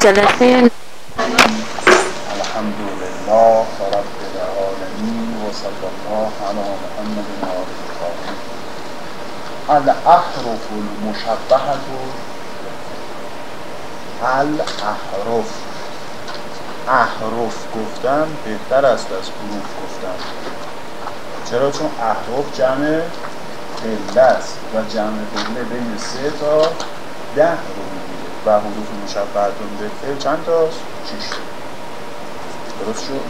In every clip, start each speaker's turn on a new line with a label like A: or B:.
A: جلسه
B: الحمد لله رب العالمین و صلی الله علی محمد و آله الاحرف المشبهه الاحرف احرف گفتن بهتر است از حروف گفتن. چرا؟ چون احرف جمع قله است و جمع قله بین سه تا ده رو و حروف مشبهتون به فعل چند تا؟ درست شد؟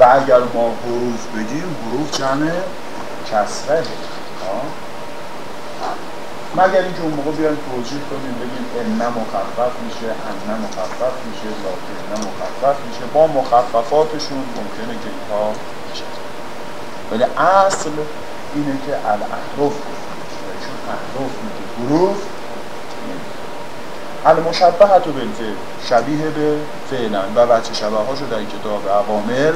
B: و اگر ما حروف بگیم حروف جمع کسره مگر اینکه اون موقع بیایم توجیه کنیم بگیم ان مخفف میشه ان مخفف میشه لکن مخفف میشه. با مخففاتشون ممکنه که اینها میشه ولی اصل اینه که الاحرف چون احرف میگه حروف. المشبهت بالفعل شبیه به فعلا. و بچه شبه هاشو در کتاب عوامل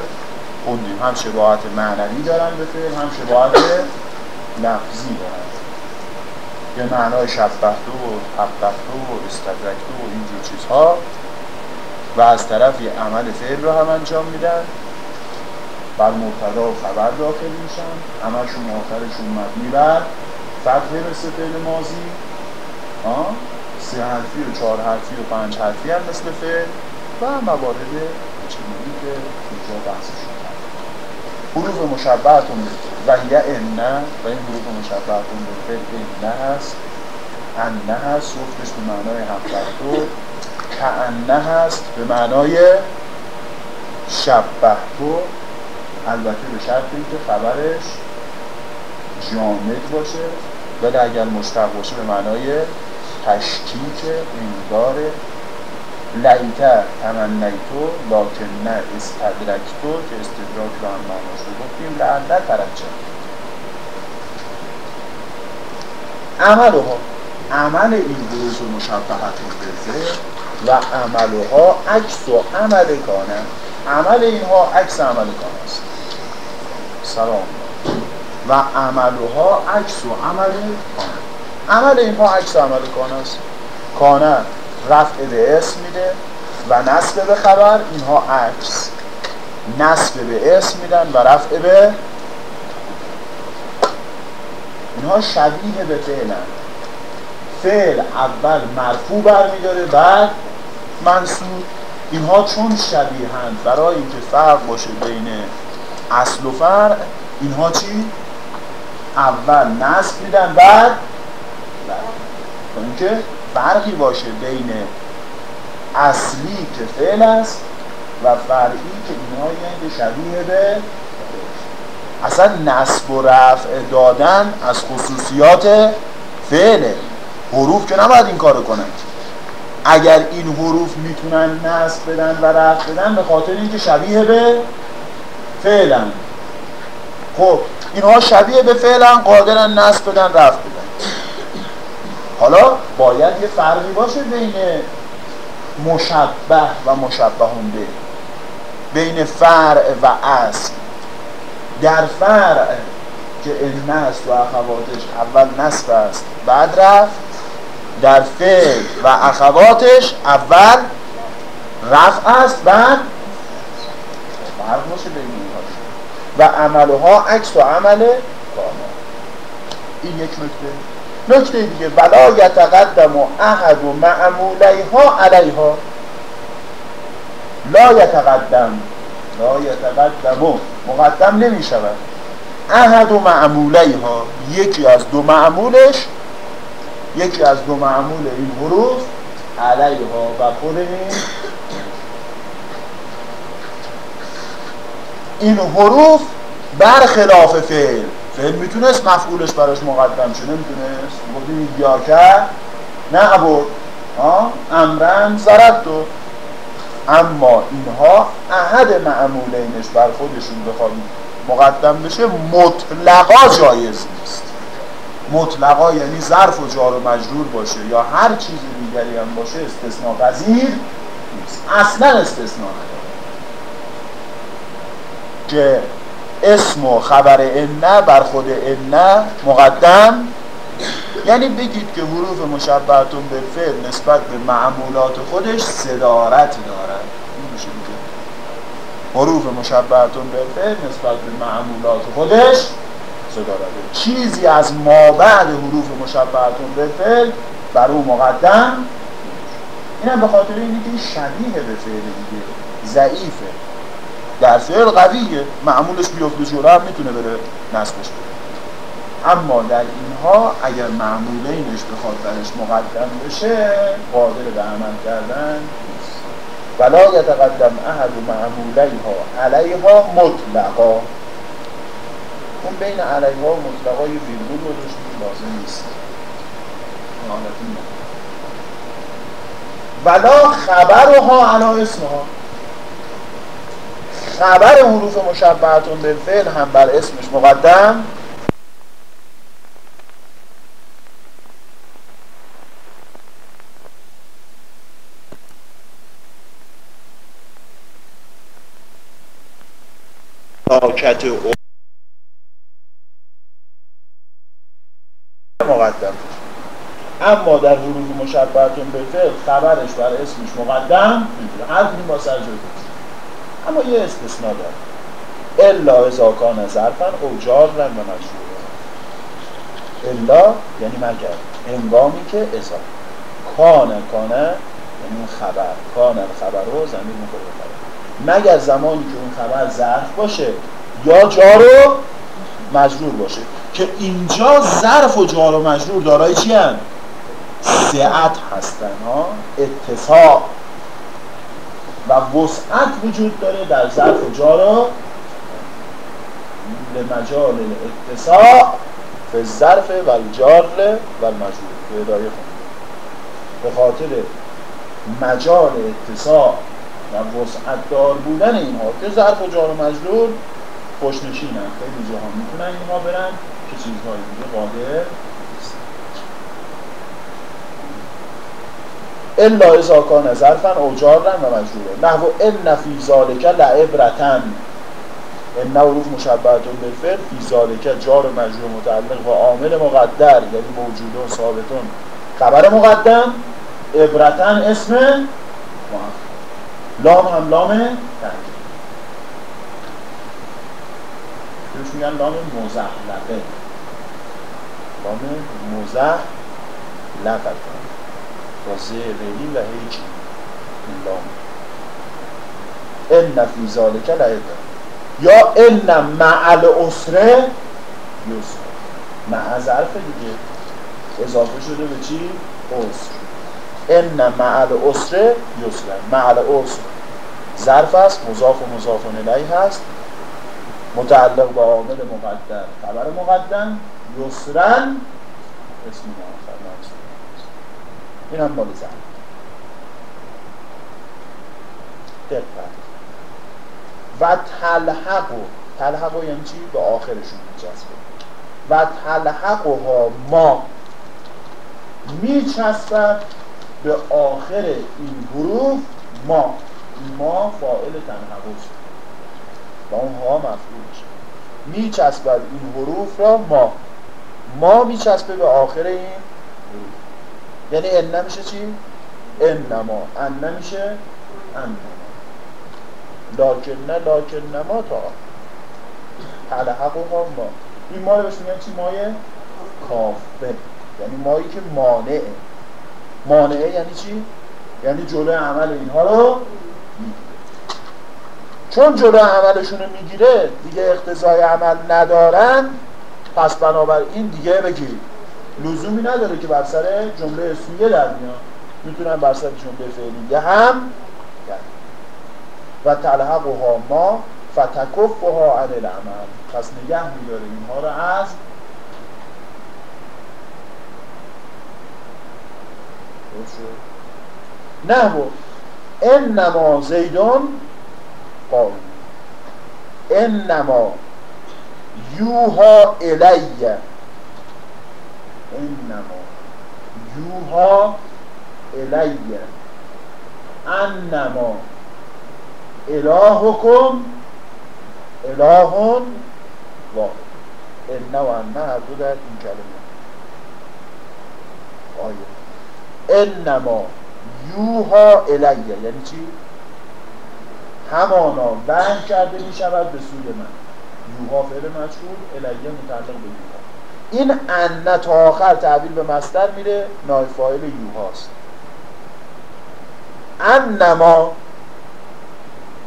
B: خوندیم. هم شباهت معنوی دارن به فعل هم شباهت لفظی دارن. به معنای شبهتو و حبهتو و استدرکتو و اینجور چیزها و از طرفی عمل فعل رو هم انجام میدن. بر مبتدا و خبر داخل میشن. عملشون آخرشون مبنی بر فتحه مثل فعل ماضی. سه حرفی و چهار حرفی و پنج حرفی هم مثل فعل و موارد چنینی که اینجا کرد. حروف مشبهتون و یه انه و این حروف مشبهتون به فعل انه هست. انه هست صفتش به معنای هفتفتو که هست به معنای شبهتو. البته به شرط اینکه خبرش جامد باشه ولی اگر مشتق باشه به معنای تشکیک انگار لیتر تمنیتو لکن نه استدرکتو که استدراک رو هم معناش رو گفتیم لعله ترجم عملها. عمل این حروف مشبهتون بزه و عملها عکس و عمل کانه. عمل اینها عکس عمل کانه است. سلام. و عملها عکس و عمل کانه. عمل اینها عکس عمل کانه است. کانه رفع به اسم میده و نصب به خبر اینها عکس. نصب به اسم میدن و رفع به اینها شبیه به فعلن فعل اول مرفوع برمیداره بعد منصوب. اینها چون شبیه هند برای اینکه فرق باشه بین اصل و فرع اینها چی؟ اول نصب میدن بعد تا اینکه فرقی باشه بین اصلی که فعل است و فرعی که اینها یعنی شبیه به اصلا نصب و رفع دادن از خصوصیات فعله حروف که نباید این کارو کنند اگر این حروف می‌تونن نصب بدن و رفع بدن به خاطر اینکه شبیه به فعلن. خب اینها شبیه به فعلن قادرن نصب بدن رفع بدن. حالا باید یه فرقی باشه بین مشبه و مشبهون به بین فرع و اصل. در فرع که علم است و اخواتش اول نصب است بعد رفت. در فعل و اخواتش اول رفع است بعد فرق باشه بین و عملها عکس و عمل کامل. این یک نکته. نکته دیگه ولا یتقدم احد و معمولیها علیها. لا یتقدم. لا یتقدم. مقدم نمی شود. احد و معمولیها. یکی از دو معمولش یکی از دو معمول این حروف علیها و خود این این حروف برخلاف فعل. فعل می‌تونست مفعولش براش مقدم شه نمی‌تونست؟ گفتیم یا که نه ابو امرن زرد اما اینها احد معمولینش بر خودشون بخواد مقدم بشه مطلقا جایز نیست. مطلقا یعنی ظرف و جار و مجرور باشه یا هر چیز دیگری هم باشه استثناء پذیر نیست. اصلا استثناء نداره. که اسم و خبر انه بر خود انه مقدم. یعنی بگید که حروف مشبهتون به فعل نسبت به معمولات خودش صدارت دارد این میشه حروف مشبهتون به فعل نسبت به معمولات خودش صدارت چیزی از ما بعد حروف مشبهتون به فعل بر او مقدم اینم به خاطر اینه که شبیه به فعل دیگه. ضعیفه. در فعل قویه معمولش بیفته جلو هم می‌تونه بره نصبش بره اما در اینها اگر معمولینش بخواد برش مقدم بشه قادر به عمل کردن نیست. ولا یتقدم احد معمولیها علیها مطلقا. اون بین علیها و مطلقا یه ویرگول گذاشتیم لازم نیست. ولا خبرها علا اسمها. خبر حروف مشبهتون به فعل هم بر اسمش مقدم؟ ساکت مقدم. اما در حروف مشبهتون به فعل خبرش بر اسمش مقدم هر با سر اما یه استثنا داره الا اذا کان ظرفا او جارا و مجرورا الا یعنی مگر. انگامی که ازا کان کانه یعنی خبر. کان خبر رو زمین خبر مگر زمانی که اون خبر ظرف باشه یا جار و مجرور باشه. که اینجا ظرف و جار و مجرور دارای چی هن؟ سعت هستن ها؟ اتساع و وسعت وجود داره در ظرف جارا لمجال اتساع به ظرف و الجار و المجرور. به ادایه به خاطر مجال اتساع و وسعت دار بودن اینها که ظرف و جار و مجرور خوشنشینن. خیلی جاها می‌تونن اینها برن که چیزهای دیگه قادر الا اذا کان ظرفا او جارا و مجروره نحو ان فی ذالک لعبرتن ان حروف مشبهتون بالفعل فی ذالک جار مجرور متعلق و عامل مقدر یعنی موجود و ثابتون. خبر مقدم عبرتن اسم لام هم لام بهش میگن لام مزحلقه لام مزحلقه با زیغلی و هیچ لام. ان فی ذالک لعبه یا ان مع الاسره یسر. مع ظرف دیگه. اضافه شده به چی؟ اسر ان مع الاسره یسر. مع الاسر ظرف است مضاف و مضاف الیه هست. متعلق با عامل مقدر خبر مقدم یسرن اسم مؤخر این هم مال زن دقت. و تلحق و تلحق یعنی چی؟ به آخرشون میچسبه. و تلحق ها ما میچسبد به آخر این حروف ما. ما فائل تنحقوش و اون ها مفعولش میچسبد این حروف را ما. ما میچسبه به آخر این حروف. یعنی ان میشه چی؟ انما. ان میشه انما لاکن نه لاکن نما تا. تلحق و ما. این ما رو بهش میگن چی؟ مایه کافه یعنی مایی که مانعه. مانعه یعنی چی؟ یعنی جلوی عمل اینها رو چون جلوی عملشون رو می‌گیره دیگه اقتضای عمل ندارن پس بنابراین دیگه بگید لزومی نداره که بر سر جمله اسمیه در میاد. می‌تونن بر سر جمله فعلیه هم و تلحق ها ما فتکف ها عن العمل. پس نگه میداره اینها رو از نه انما زیدون قال انما یوها الیه. انما یوها الیه انما الهکم الهون واحد. انه و انه هر دو در این کلمه. انما یوها الیه یعنی چی؟ همانا وحی کرده می شود به سوی من. یوها فعل مجهول الیه متعلق به یوها این ان تا آخر تعبیر به مستر میره نایفایل یوهاست انما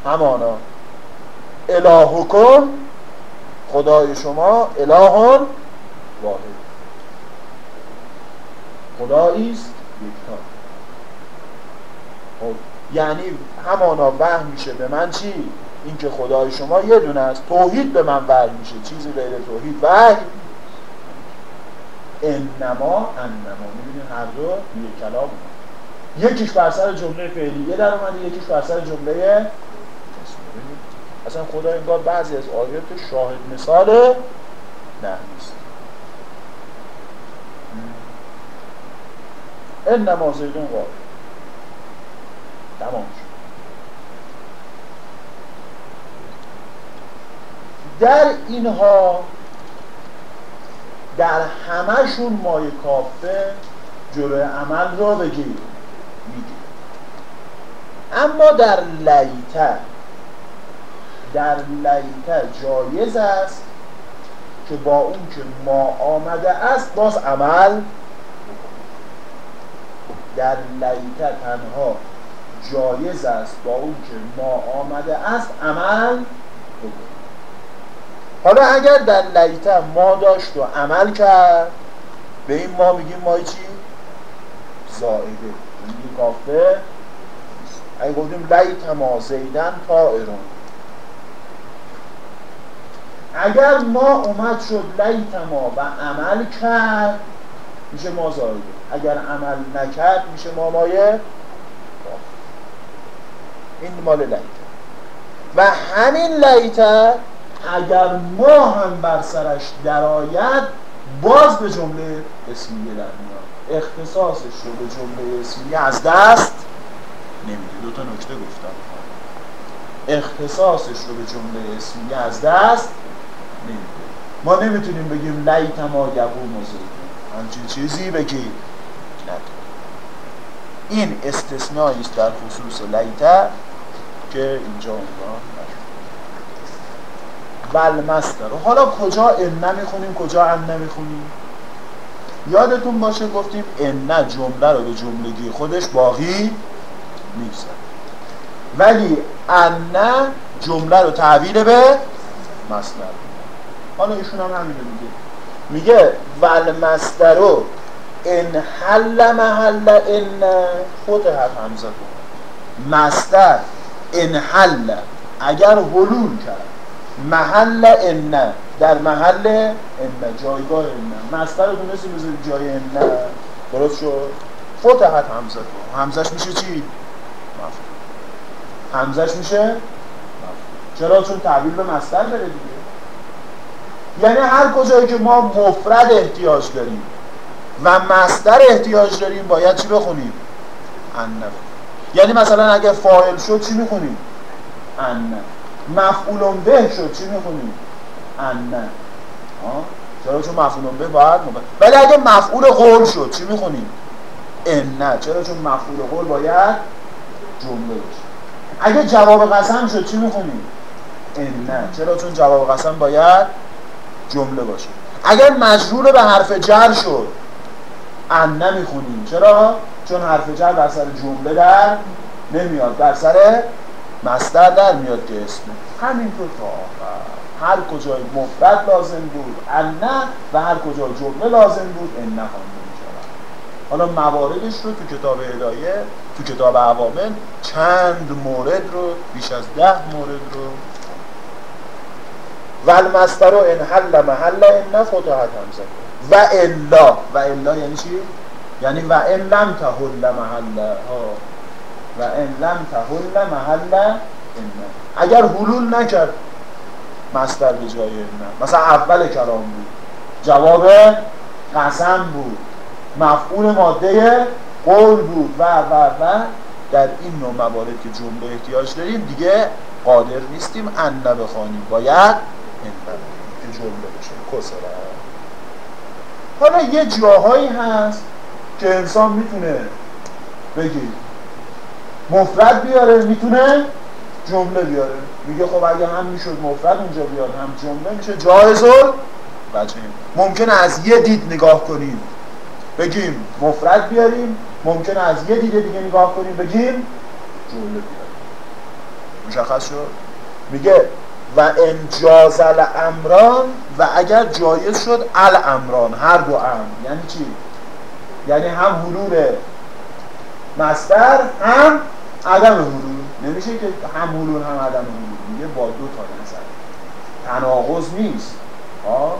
B: همانا الهکم خدای شما الهون واحد. خدایی است یکتا. خب یعنی همانا وحی میشه به من چی؟ اینکه خدای شما یه دونه است. توحید به من وحی میشه. چیزی غیر توحید. وحی انما انما. می‌بینید هر دو یه کلام یکیش بر سر جمله فعلیه در اومده یکیش بر سر جمله اصلا خدا انگار بعضی از آیات شاهد مثال نه نیست. انما زیدون قابل تمام شد. در اینها در همهشون مای کافه جلوی عمل را بگیر میگیر اما در لیته در لیته جایز است که با اون که ما آمده است باز عمل در لیته تنها جایز است با اون که ما آمده است عمل حالا اگر در لیته ما داشت و عمل کرد به این ما میگیم ما چی؟ زائده. میگیم کافه. اگه گفتیم لیت ما زیدن تا ایران. اگر ما اومد شد لیت ما و عمل کرد میشه ما زائده. اگر عمل نکرد میشه ما مایه این مال لیت. و همین لیت اگر ما هم بر سرش درآید باز به جمله اسمیه در میاد. اختصاصش رو به جمله اسمیه از دست نمیده. دو تا نکته گفتم. اختصاصش رو به جمله اسمیه از دست نمیده. ما نمی‌تونیم بگیم لیت ما یقوم و همچین چیزی بگی. این استثنایی است در خصوص لیت که اینجا عنوان ول مستر حالا کجا ان نمی‌خونیم کجا ان نمی‌خونیم؟ یادتون باشه گفتیم ان جمله رو به جملگی خودش باقی نیست ولی ان جمله رو تحویل به مصدر حالا ایشون هم همینه میگه. میگه ول مسترو ان حل محل ان فتحت همزه مصدر ان حل. اگر حلول کرد. محل ان. در محل ان جایگاه ان. مصدر رو دونستی بذاری جای ان؟ درست شد؟ فتحت همزه همزش میشه چی؟ همزش میشه؟ چرا؟ چون تعبیر به مصدر بره دیگه. یعنی هر کجایی که ما مفرد احتیاج داریم و مصدر احتیاج داریم باید چی بخونیم؟ ان یعنی مثلا اگه فاعل شد چی می‌خونیم؟ ان مفعول به شد چی می‌خونیم؟ ان چرا چون مفعول به باید مبه. ولی اگه مفعول قول شد چی می‌خونیم؟ ان چرا چون مفعول قول باید جمله باشه اگه جواب قسم شد چی می‌خونیم؟ ان چرا چون جواب قسم باید جمله باشه اگر مجرور به حرف جر شد ان نمی‌خونیم چرا؟ چون حرف جر بر سر جمله در نمیاد بر سر مصدر در میاد که اسم. همینطور تا آخر. هر کجای مفرد لازم بود ان و هر کجای جمله لازم بود ان حالا مواردش رو تو کتاب هدایه تو کتاب عوامل چند مورد رو بیش از ده مورد رو. و المستر ان حل محل ان فتحت همزه. و الا. و الا یعنی چی؟ یعنی و ان لم تحل محل. ها. و ان لم تحل محل اگر حلول نکرد مستر به جای ان مثلا اول کلام بود. جواب قسم بود. مفعول ماده قول بود. و و و. در این نوع موارد که جمله احتیاج داریم دیگه قادر نیستیم. ان بخوانیم باید ان جمله بشه. کسره حالا یه جاهایی هست که انسان می‌تونه بگید مفرد بیاره می‌تونه جمله بیاره. میگه خب اگه هم می‌شد مفرد اونجا بیاد هم جمله میشه. جایز بچه ممکنه از یه دید نگاه کنیم. بگیم مفرد بیاریم. ممکنه از یه دید دیگه نگاه کنیم. بگیم جمله بیاریم مشخص شد؟ میگه و انجاز الامران و اگر جایز شد الامران هر دو امر. یعنی چی؟ یعنی هم حلول مستر هم عدم حلول نمیشه که هم حلول هم عدم حلول میگه با دو تا نظر. تناقض نیست. ها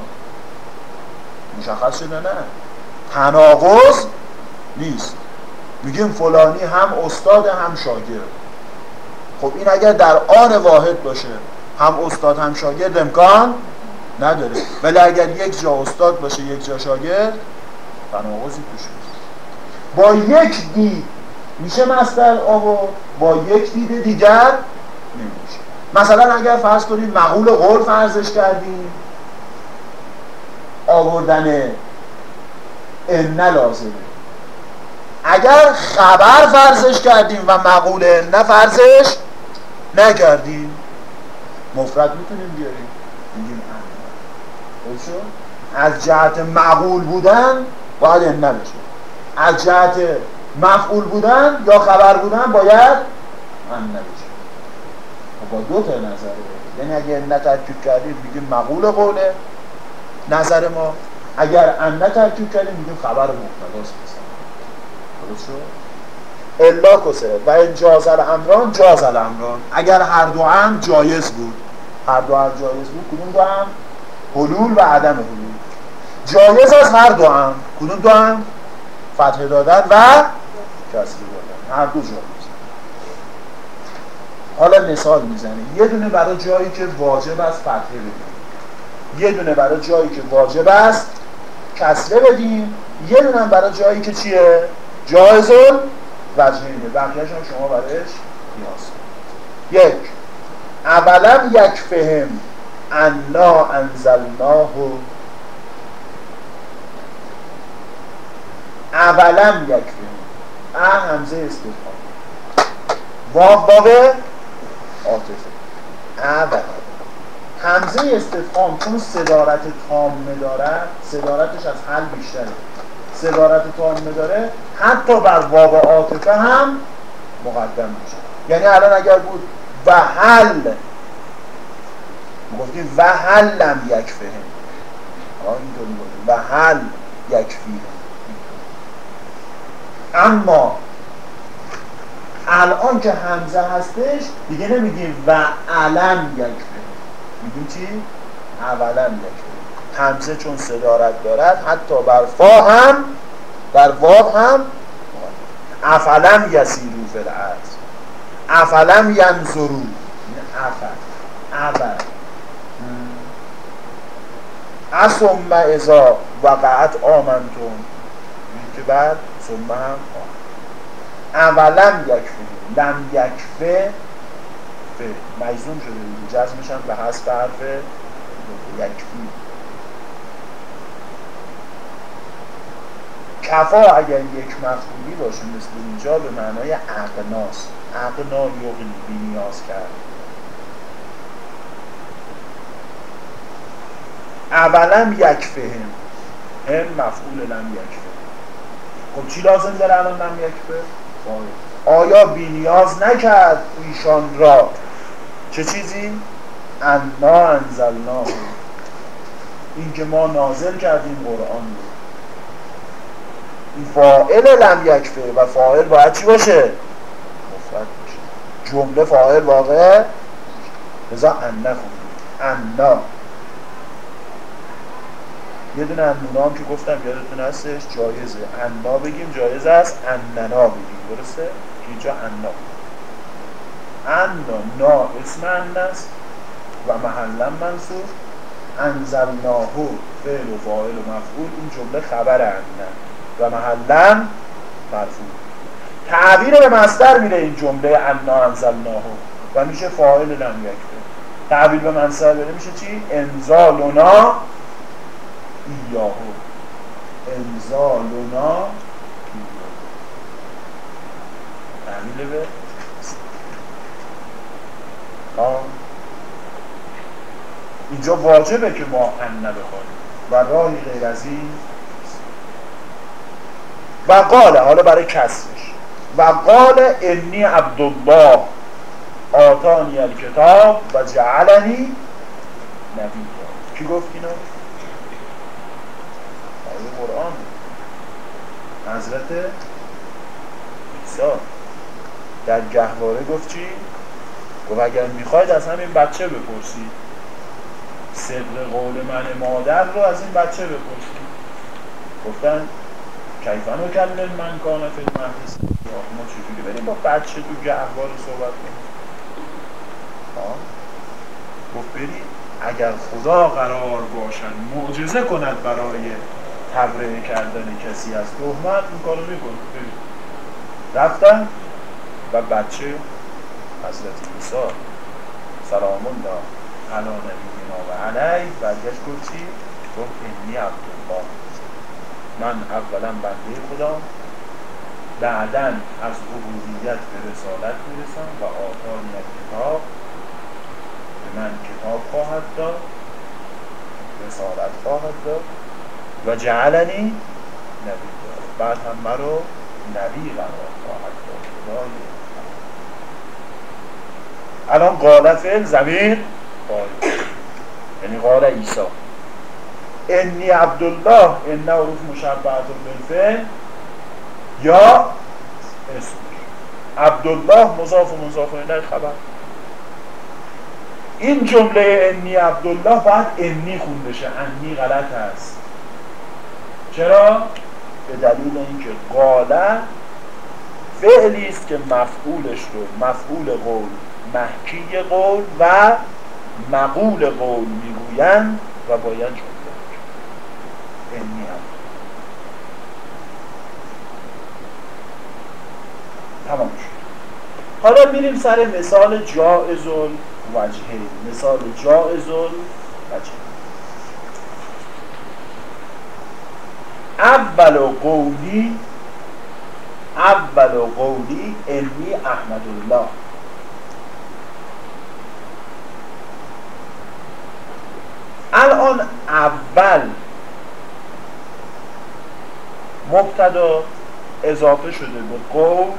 B: مشخص شده؟ نه. تناقض نیست. میگیم فلانی هم استاد هم شاگرد. خب این اگر در آن واحد باشه هم استاد هم شاگرد امکان نداره. ولی اگر یک جا استاد باشه یک جا شاگرد تناقضی توش با یک دید میشه مستر آورد با یک دید دیگر نمیشه. مثلا اگر فرض کنید مقول قول فرضش کردیم آوردن ان لازمه. اگر خبر فرضش کردیم و مقول ان فرضش نکردیم مفرد می‌تونیم بیاریم. میگیم از جهت معقول بودن باید ان بشه. از جهت مفعول بودن یا خبر بودن باید ان بشه خب با دو تا نظره یعنی اگه ان ترکیب کردیم میگیم مقول قوله. نظر ما اگر ان ترکیب کردیم میگیم خبر مبتداست درست شد؟ الا کسه و این جاز الامران جاز الامران اگر هر دو هم جایز بود. هر دو هم جایز بود کدوم دو هم؟ حلول و عدم حلول. جایز از هر دو هم. کدوم دو هم؟ فتح دادن و کسری دادن هر دو جایز حالا مثال می‌زنه یه دونه برای جایی که واجب است فتحه بدیم. یه دونه برای جایی که واجب است کسره بدیم. یه دونه برای جایی که چیه؟ جایزون وجهینه بقیهش هم شما برایش نیاز یک. اولم یک فهم. انا انزلناه. اولم یک فهم. ا همزه استفهام واو واو عاطفه اول همزه استفهام چون صدارت تامه دارد صدارتش از حل بیشتره. صدارت تامه داره حتی بر واو عاطفه هم مقدم میشه. یعنی الان اگر بود و حل گفتیم و حلم یک فهم و حل یک فیه. اما الان که همزه هستش دیگه نمیگیم و علم یک فهم میگیم چی؟ اولم یک همزه چون صدارت دارد حتی بر فا هم بر واو هم افلم یسیرو الارض. افلم ینظرو. افل. افل اسم ازا وقعت آمنتون که بعد. ثم هم اولم یکفه لم یکفه فه مجزوم شده جزمش هم به حسب حرف یکفی کفا اگر یک مفعولی باشه مثل اینجا به معنای اقناس. اقنا یغنی بی نیاز کرد. اولم یک فهم هم مفعول لم یک خب چی لازم داره الان لم یک آیا بی نیاز نکرد ایشان را؟ چه چیزی؟ انا انزلناه. این که ما نازل کردیم قرآن رو. این فاعل لم یکفه و فاعل باید چی باشه؟ مفرد باشه. جمله فاعل واقع؟ بذار انه خوندیم انا. یه دونه هم که گفتم یادتون هستش جایزه انا بگیم. جایز است اننا بگیم. درسته؟ اینجا انا انا نا اسم انس و محلم منصور انزلناهو فعل و فاعل و مفعول. این جمله خبر انن و محلا مرفوع. تعبیر به مصدر میره این جمله انا انزلناه. و میشه فاعل لم یکفه تعبیر به مصدر بره میشه چی؟ انزالنا ایاهو انزالنا تحویل به؟ اینجا واجبه که ما ان بخوریم و راهی غیر از این و قاله حالا برای کسرش. و قال انی عبدالله آتانی الکتاب و جعلنی نبی کی گفت اینو؟ قرآن حضرت عیسی. در گهواره گفت چی؟ گفت اگر می‌خواید از همین بچه بپرسید. صدق قول من مادر رو از این بچه بپرسید. گفتن کیفن و کلم من کانه فی المهدس ما چجوری بریم با بچه تو گهواره صحبت کنیم؟ گفت برید. اگر خدا قرار باشد معجزه کند برای تبرئه کردن کسی از تهمت این کارو می‌کنه رفتن و بچه حضرت عیسی سلام الله علی نبینا و علی برگشت گفت چی؟ گفت انی عبدالله. من اولا بنده خدا بعدا از عبودیت به رسالت می‌رسم و آتانی کتاب به من کتاب خواهد داد رسالت خواهد داد. و جعلنی نبی. بعد هم مرا نبی قرار خواهد داد. الان قال فعل زمیر یعنی قال عیسی. انی عبدالله ان عروف مشبهت بالفعل یا اسم. عبدالله مضاف و مضاف الیه خبر. این جمله انی عبدالله باید انی خونده شه. انی غلط هست چرا؟ به دلیل اینکه قاله فعلی است که مفعولش رو مفعول قول محکی قول و مقول قول می‌گویند و باید جمله انی هم. تمام شد. حالا میریم سر مثال جائز وجهه مثال جائز وجهه اول قولی اول قولی انی احمد الله الان اول مبتدا اضافه شده به قول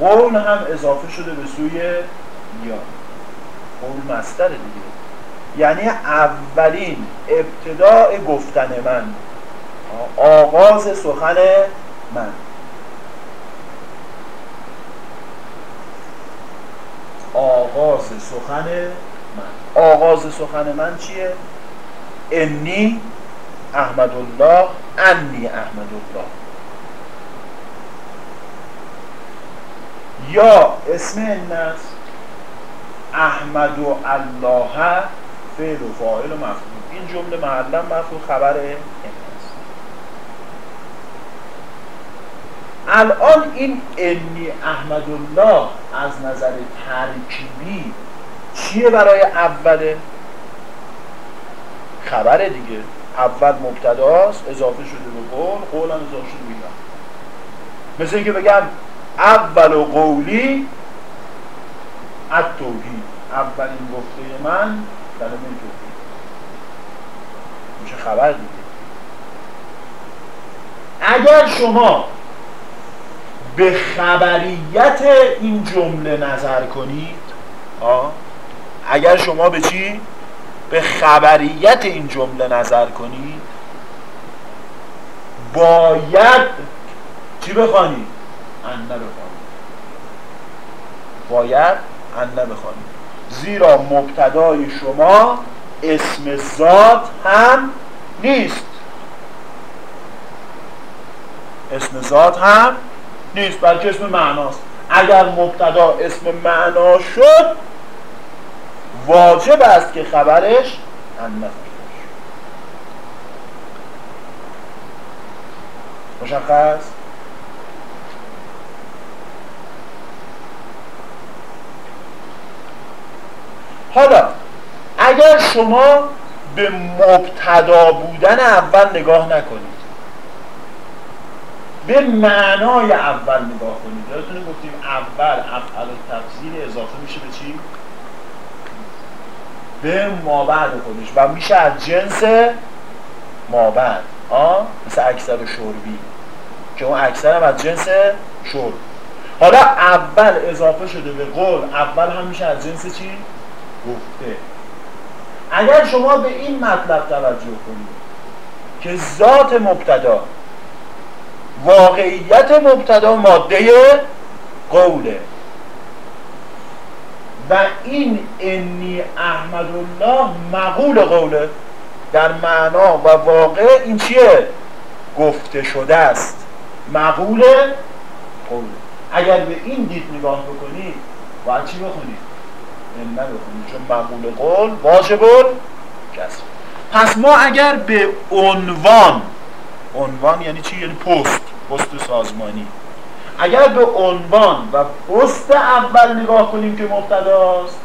B: قول هم اضافه شده به سوی یا قول مستر دیگه. یعنی اولین ابتداع گفتن من. آغاز سخن من. آغاز سخن من. آغاز سخن من چیه؟ انی احمد الله انی احمد الله یا اسم الناس احمد و الله فعل و فاعل و مفعول. این جمله محلا مفعول خبر الان این انی احمد الله از نظر ترکیبی چیه برای اوله خبره دیگه. اول مبتداست اضافه شده به قول قول هم اضافه شده به مثل اینکه بگم اول و قولی التوحید. اولین گفته من کلمه توحید. میشه خبر دیگه. اگر شما به خبریت این جمله نظر کنید. آه اگر شما به چی؟ به خبریت این جمله نظر کنید. باید چی بخوانید؟ انه بخوانید باید انه بخوانید زیرا مبتدای شما اسم ذات هم نیست. اسم ذات هم نیست بلکه اسم معناست. اگر مبتدا اسم معنا شد واجب است که خبرش انف مشخص؟ حالا اگر شما به مبتدا بودن اول نگاه نکنید به معنای اول نگاه کنید یادتونه گفتیم اول افعال تفسیر اضافه میشه به چی؟ به مابعد خودش. و میشه از جنس مابعد ها؟ مثل اکثر شربی. که اون اکثر هم از جنس شرب. حالا اول اضافه شده به قول اول هم میشه از جنس چی؟ گفته. اگر شما به این مطلب توجه کنید که ذات مبتدا واقعیت مبتدا ماده قوله. و این انی احمد الله مقول قوله. در معنا و واقع این چیه؟ گفته شده است. مقول قوله. اگر به این دید نگاه بکنید باید چی بخونید؟ این بخونید چون مقول قول واجب کسر پس ما اگر به عنوان عنوان یعنی چی؟ یعنی پست پست سازمانی اگر به عنوان و پست اول نگاه کنیم که مبتداست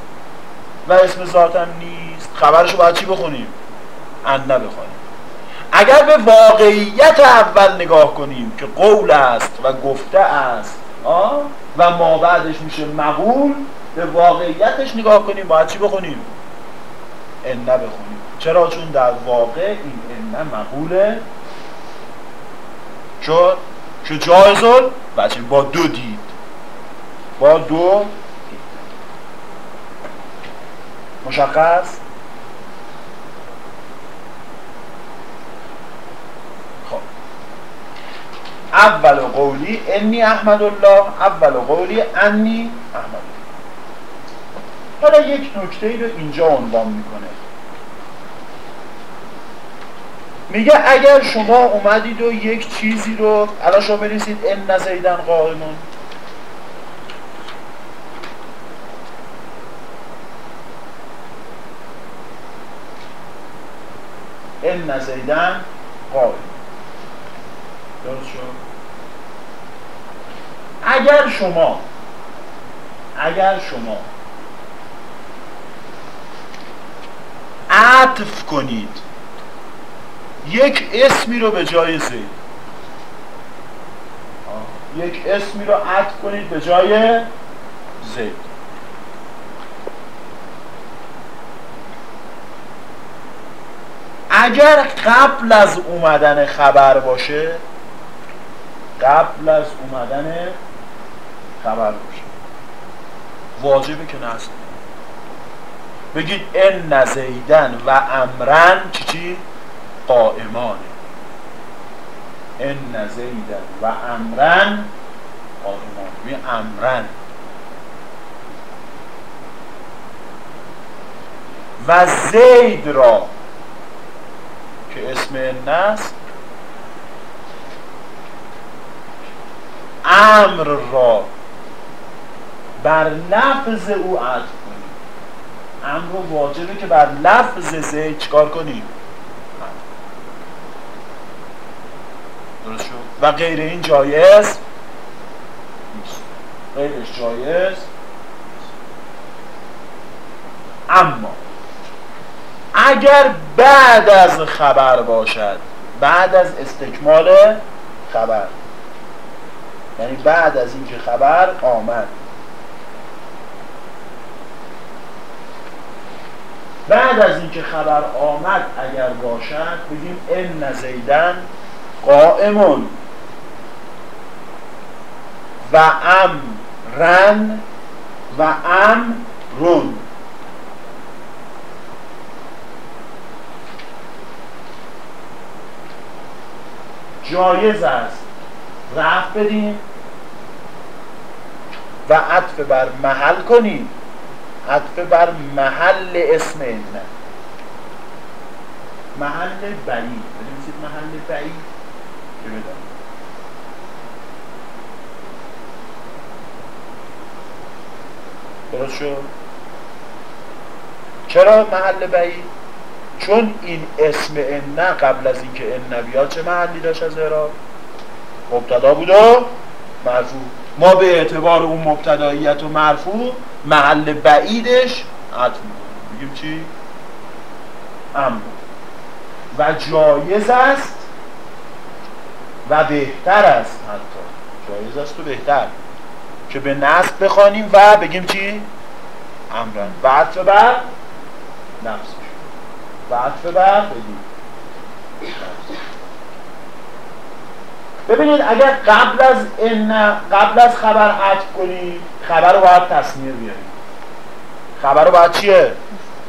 B: و اسم ذاتم نیست خبرشو باید چی بخونیم؟ انه بخونیم اگر به واقعیت اول نگاه کنیم که قول است و گفته است آه؟ و ما بعدش میشه مقول به واقعیتش نگاه کنیم باید چی بخونیم؟ انه بخونیم چرا چون در واقع این انه مقوله چون که جایزل بچه با دو دید. با دو مشخص؟ خب. اول قولی انی احمد الله اول قولی انی احمد الله حالا یک نکته ای رو اینجا عنوان می‌کنه. میگه اگر شما اومدید و یک چیزی رو الان شما بریسید ان نزیدن قائمون ان نزیدن قائم درست شد؟ اگر شما اگر شما عطف کنید یک اسمی رو به جای زید. یک اسمی رو عطف کنید به جای زید. اگر قبل از اومدن خبر باشه قبل از اومدن خبر باشه. واجبه که نصب بگید ان نزیدن و امرن چی چی؟ قائمان. ان زیدن و امرن قائمان. می امرن و زید را که اسم ان است امر را بر لفظ او عطف کنیم. امر رو واجبه که بر لفظ زید چکار کنیم؟ و غیر این جایز غیرش جایز اما اگر بعد از خبر باشد بعد از استکمال خبر یعنی بعد از اینکه خبر آمد. بعد از اینکه خبر آمد اگر باشد بگیم ان زیدن قائمون. و امرن و امرون جایز است رفت بدیم و عطف بر محل کنیم. عطف بر محل اسم اینه محل بعید. بنویسید محل بعید؟ درست شد؟ چرا محل بعید؟ چون این اسم ان قبل از اینکه ان بیاد چه محلی داشت از اعراب مبتدا بود و مرفوع ما به اعتبار اون مبتداییت و مرفوع محل بعیدش عطف میگیم چی؟ امر. و جایز است و بهتر است حتی. جایز است و بهتر. که به نصب بخوانیم و بگیم چی؟ امرن. و عطف بر نفس. و عطف بر بگیم ببینید اگر قبل از ان قبل از خبر عطف کنیم خبر رو باید تصنیه بیاریم خبر رو باید چیه؟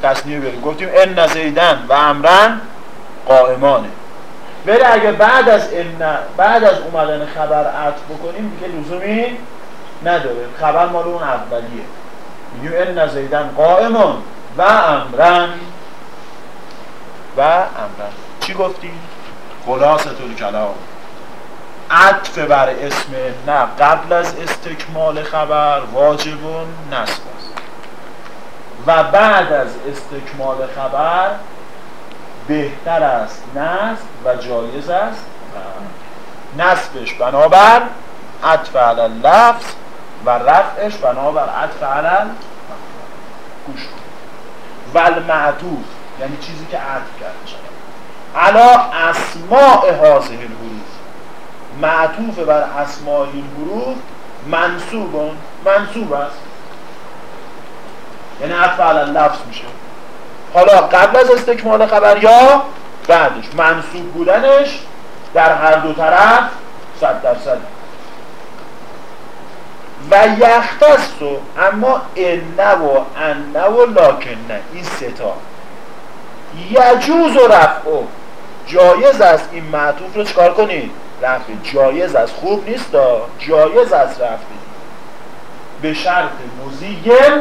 B: تصنیه بیاریم گفتیم ان زیدن و امرن قائمانه. ولی اگه بعد از ان بعد از اومدن خبر عطف بکنیم دیگه لزومی نداره. خبر مال اون اولیه. میگیم ان زیدن قائمان و امرن. و امرن. چی گفتیم؟ خلاصه کلام عطف بر اسم نه قبل از استکمال خبر واجب نصب است. و بعد از استکمال خبر بهتر است نصب و جایز است. نصبش بنابر عطف علی لفظ و رفعش بنابر عطف علی گوش و المعطوف یعنی چیزی که عطف کرده شد علا اسماء هازه الحروف. معطوف بر اسماء این حروف منصوب منصوب است. یعنی عطف علی لفظ میشه. حالا قبل از استکمال خبر یا بعدش منصوب بودنش در هر دو طرف صد درصد. و یختستو اما انه و انه و لاکنه این ستا یجوز و رفعو جایز است این معطوف رو چکار کنید؟ رفع. جایز است. خوب نیست جایز است رفع. به شرط مزیگل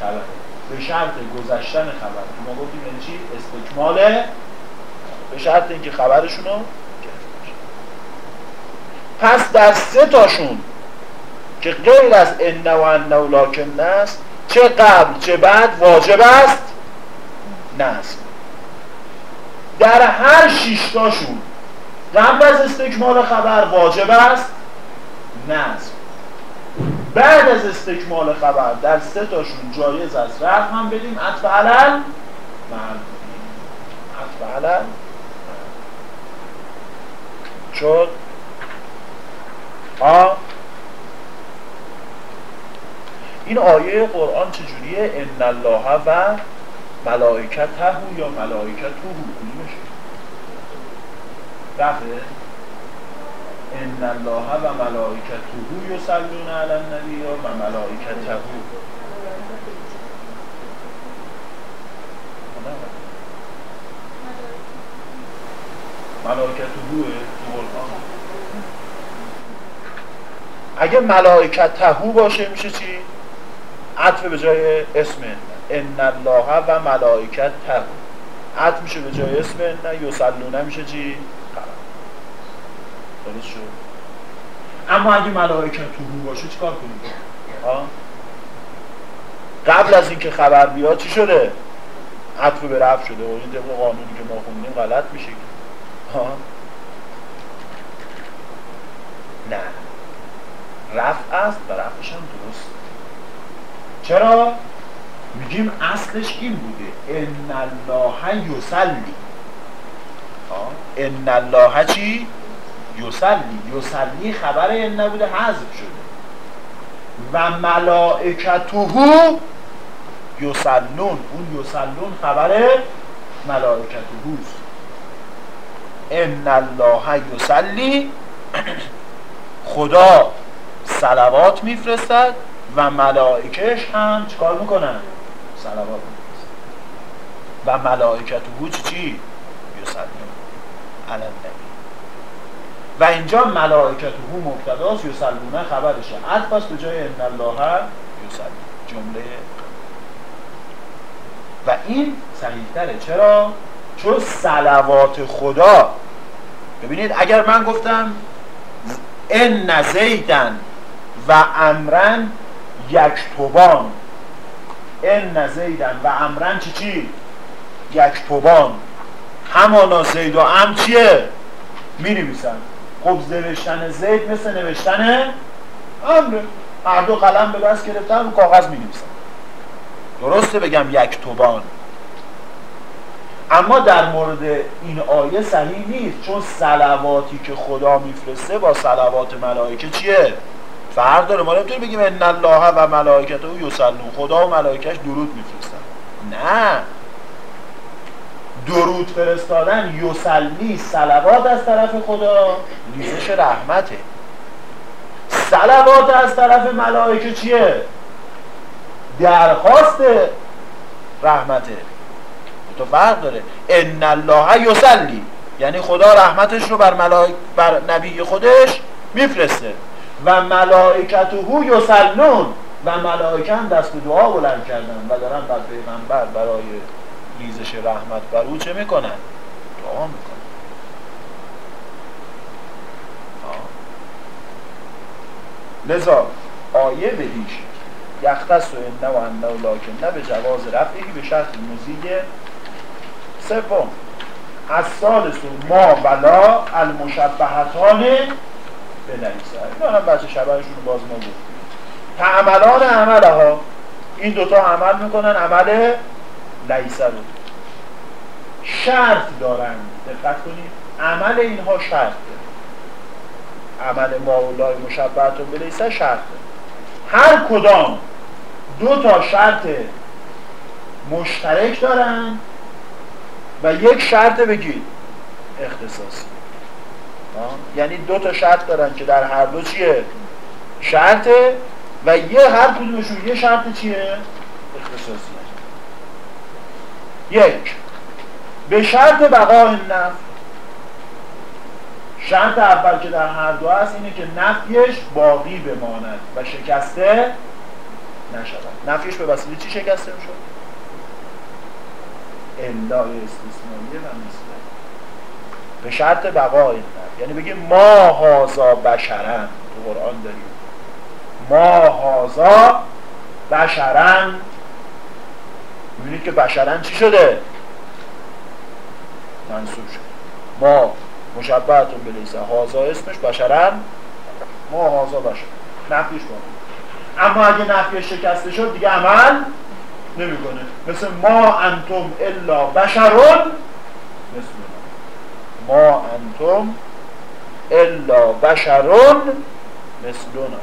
B: خبر به شرط گذشتن خبر. ما گفتیم یعنی چی؟ استکمال به شرط اینکه خبرشونو پس در سه تاشون که غیر از ان و ان لاکن است چه قبل چه بعد واجب است؟ نصب در هر شیشتاشون قبل از استکمال خبر واجب است؟ نصب بعد از استکمال خبر در سه تاشون جایز است رفت هم بدیم. عطف علل؟ عطف علل؟ شد ها این آیه قرآن چجوریه؟ ان الله و ملائکته یا ملائکته. کدومشه رفته ان الله و ملائکته یصلون علی النبی و ملائکته ملائکته اگه ملائکته باشه میشه چی؟ عطف به جای اسم ان الله و ملائکته عطف میشه به جای اسم ان یصلون میشه چی؟ درست شد اما اگه ملائکه تو رو باشه چیکار کنیم؟ قبل از اینکه خبر بیاد چی شده؟ عطف به رفت شده. و این طبق قانونی که ما خوندیم غلط میشه ها نه. رفع است و رفعش هم درست. چرا؟ میگیم اصلش این بوده. ان الله یصلی. ان الله چی؟ یسلی یسلی خبر این نبوده حذف شده. و ملائکته یسلون اون یسلون خبر ملائکتهوست ان الله یسلی خدا صلوات میفرستد و ملائکش هم چکار می‌کنن؟ صلوات میفرستد و ملائکته چی؟ یسلون علم و اینجا ملائکت هو مبتداست یسلونه خبرشه عطف به جای ان الله یسل جمله و این صحیح چرا؟ چون صلوات خدا. ببینید اگر من گفتم ان زیدن و امرن یک توبان ان زیدن و امرن چی چی؟ یک توبان همانا زید و ام چیه؟ می نویسن خب نوشتن زید مثل نوشتن امره هر دو قلم به دست گرفتن و کاغذ می نویسن درسته بگم یک توبان. اما در مورد این آیه صحیح نیست چون سلواتی که خدا میفرسته با سلوات ملائکه چیه؟ فرق داره. ما نمی‌تونیم بگیم ان الله و ملائکته یصلون. خدا و ملائکش درود میفرستن. نه. درود فرستادن یسلی سلوات از طرف خدا. ریزش رحمته. سلوات از طرف ملائکه چیه؟ درخواست رحمته. تو فرق داره. ان الله یسلی یعنی خدا رحمتش رو بر, ملائک بر نبی خودش میفرسته. و ملائکته یسلون و ملائکه هم دست دعا بلند کردن و دارن بر پیغمبر برای ریزش رحمت بر او چه می‌کنن دعا می‌کنن لذا آیه هیچ یختص و انه و انه و لاکنه به جواز رفعی به شرط مزید سوم. از سال ما بلا المشبهتان به لیسه اینا هم بچه شبهشون باز ما گفتیم. تعملان عمله ها این دوتا عمل می‌کنن عمل لیسه رو شرط دارن. دقت کنید. عمل اینها شرط عمل ماولای مشبهتون به لیسه شرط هر کدام دو تا شرط مشترک دارن و یک شرط بگید اختصاصی. یعنی دو تا شرط دارن که در هر دو چیه؟ شرطه و یه هر کدومشون یه شرط چیه؟ اختصاصی. یک. به شرط بقای نف شرط اول که در هر دو هست اینه که نفیش باقی بماند و شکسته نشود. نفیش به وسیله چی شکسته می‌شد؟ الا استثنائیه و مثله به شرط بقای نف یعنی بگیم ما هازا بشرن. تو قرآن داریم. ما هازا بشرن. می‌بینید که بشرن چی شده؟ منصوب شد. ما مشبهتون بلیسه هازا اسمش بشرن؟ ما هازا بشر نفیش کنه اما اگه نفیش شکسته شد دیگه عمل نمی‌کنه. مثل ما انتم الا بشرون مثل ما. انتم الا بشرون مثلنا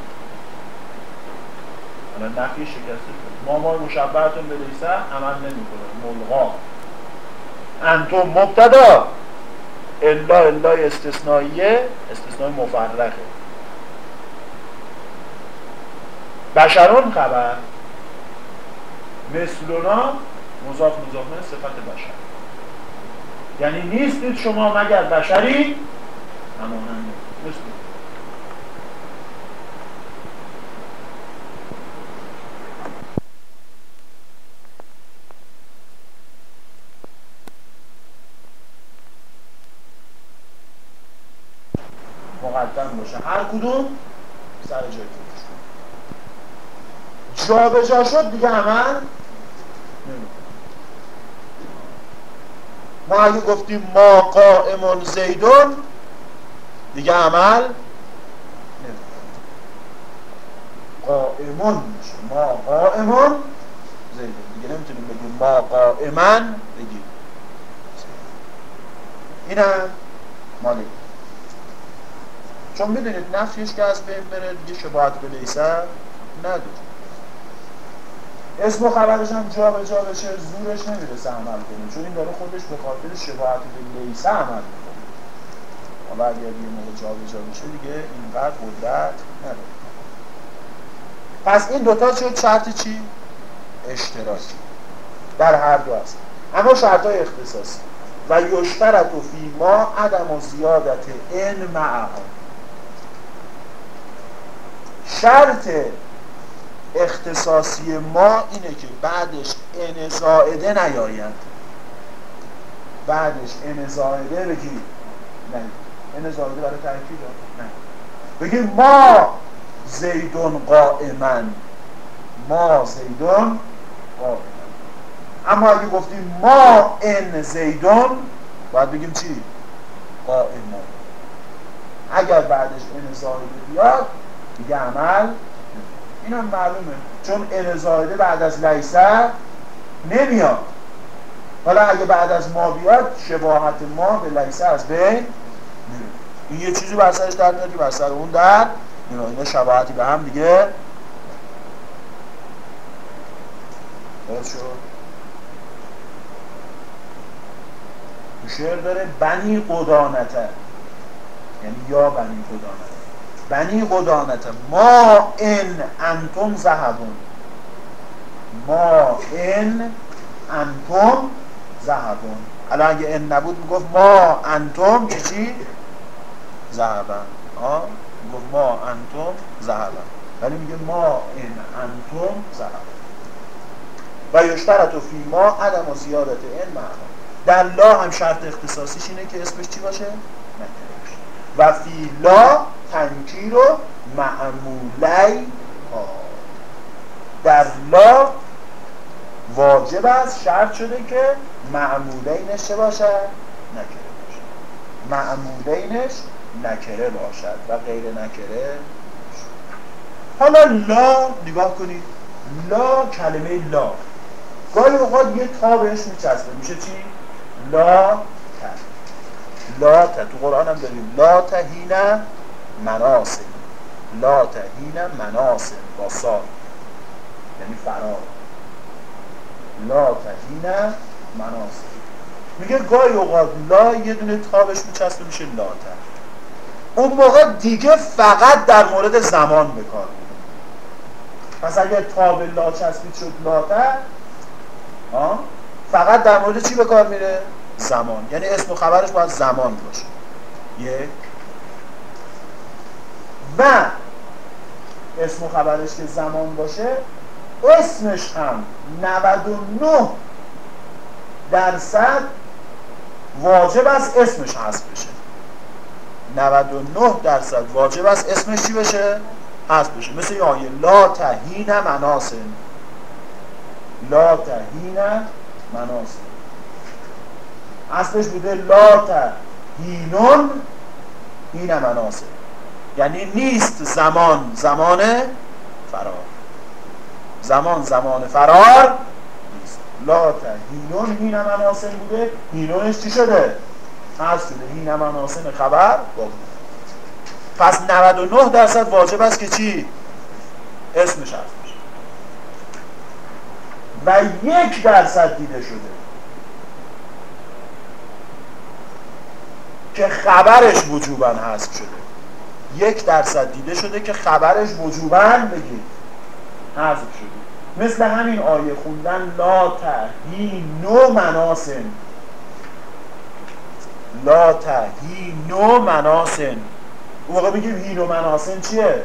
B: حالا نفی شکسته شد ما ما مشبهتون به لیسه عمل نمی‌کنه ملغا. انتم مبتدا. الا الا استثنائیه. استثنای مفرقه. بشرون خبر. مثلنا مضاف مضاف صفت بشر. یعنی نیستید شما مگر بشری؟ همانند. مثل مقدم باشه. هر کدوم سر جای جا به جا شد دیگه عمل ما اگه گفتیم ما قائمون زیدون دیگه عمل قائمون میشه. ما قائمون زیدون. دیگه نمی‌تونیم بگیم ما قائمن بگیم این هم مالی چون می‌دونید نفیش که از بین بره دیگه شباهت به لیسر نداره اسم و خبرش هم جا به جا بشه زورش نمی‌رسه عمل کنه. چون این داره خودش به خاطر شباهت به لیسه عمل می‌کنه. حالا اگر یه موقع جا به جا بشه دیگه اینقدر قدرت نداره. پس این دوتا شد شرط چی؟ اشتراکی. در هر دو هست اما شرط های اختصاصی. و یشترط و فی ما عدم و زیادت ان معها شرط اختصاصی ما اینه که بعدش ان زائده نیاید. بعدش ان زائده بگید نه. ان زائده برای تاکید نه. بگید ما زیدون قائمن. ما زیدون قائمن. اما اگه گفتیم ما ان زیدون باید بگیم چی؟ قائمن. اگر بعدش ان زائده بیاد دیگه عمل این هم معلومه. چون ان بعد از لیسه نمیاد. حالا اگه بعد از ما بیاد شباهت ما به لیسه از بین این یه چیزی بر سرش در میاد بر سر اون در اینا شباهتی به هم دیگه شعر داره بنی قدانته یعنی یا بنی قدانته بنی قدانته ما ان انتم زهبون ما ان انتم زهبون الان اگه ان نبود می‌گفت ما انتم چی زهبن آه می‌گفت ما انتم زهبن ولی میگه ما ان انتم زهبن و یشترط فی ما عدم و زیادت این معنا. در لا هم شرط اختصاصیش اینه که اسمش چی باشه؟ و فی لا تنکیر و معمولی ها. در لا واجب است شرط شده که معمولینش چه باشد؟ نکره باشد. معمولینش نکره باشد و غیر نکره حالا لا نگاه کنید. لا کلمه لا. گاهی اوقات یه تا بهش میچسبه. میشه چی؟ لا ت. لا ت. تو قرآن هم داریم. لا تهین مناسب لا تهین مناسب با سال یعنی فرار. لا تهین مناسب میگه گاهی اوقات لا یه دونه تا بهش میچسبه میشه لا ت اون موقع دیگه فقط در مورد زمان بکار پس اگر تا به لا چسبید شد لا ت فقط در مورد چی به میره؟ زمان. یعنی اسم و خبرش باید زمان باشه. یک. و اسم و خبرش که زمان باشه اسمش هم 99 درصد واجب است اسمش حذف بشه. 99 درصد واجب است اسمش چی بشه؟ حذف بشه. مثل یه آیه لا تهین مناسن لا تهین مناسب اصلش بوده لا تهینون هین مناسب یعنی نیست زمان زمان فرار. زمان زمان فرار نیست. لا تهینون هین مناسب بوده. هینونش چی شده؟ هست شده هین مناسب خبر با پس 99 درصد واجب است که چی؟ اسمش هست و یک درصد دیده شده. که خبرش وجوبا هست شده. یک درصد دیده شده که خبرش وجوبا بگید حذف شده. مثل همین آیه خوندن لا نو مناسن. لا نو مناسن. اون موقع بگیم هینو مناسن چیه؟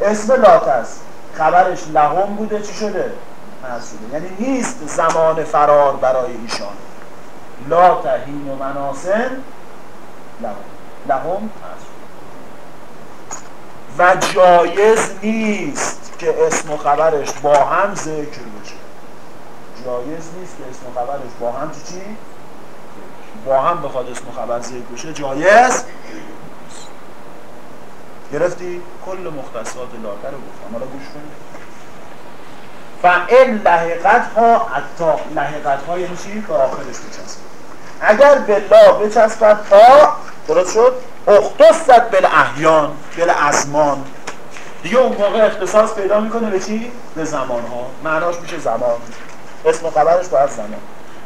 B: اسم لات است. خبرش لهم بوده چی شده؟ شده یعنی نیست زمان فرار برای ایشان. لا تهین و مناسن لهم. لهم و جایز نیست که اسم و خبرش با هم ذکر بشه جایز نیست که اسم و خبرش با هم چی؟ با هم بخواد اسم و خبر ذکر بشه جایز گرفتی؟ کل مختصات لاکر رو گفتم حالا گوش کنید این لحقت ها اتا لحقت ها یعنی چی؟ به آخرش بچسبه اگر به لا بچسبت تا درست شد؟ اختصت بل احیان بل ازمان دیگه اون موقع اختصاص پیدا می‌کنه به چی؟ به زمان ها معناش میشه زمان. اسم خبرش باید زمان.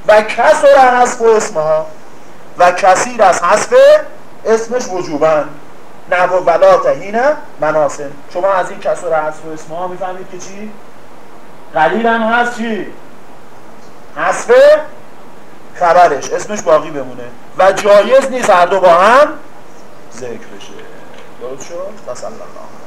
B: و کسر حذف و اسم ها و کثیر از حذف اسمش وجوبن نه و بلا تهینه شما از این کسر حذف اسم ها می‌فهمید که چی؟ قلیل هم هست چی؟ حذف خبرش. اسمش باقی بمونه. و جایز نیست هر دو با هم ذکر بشه درست شد؟ الله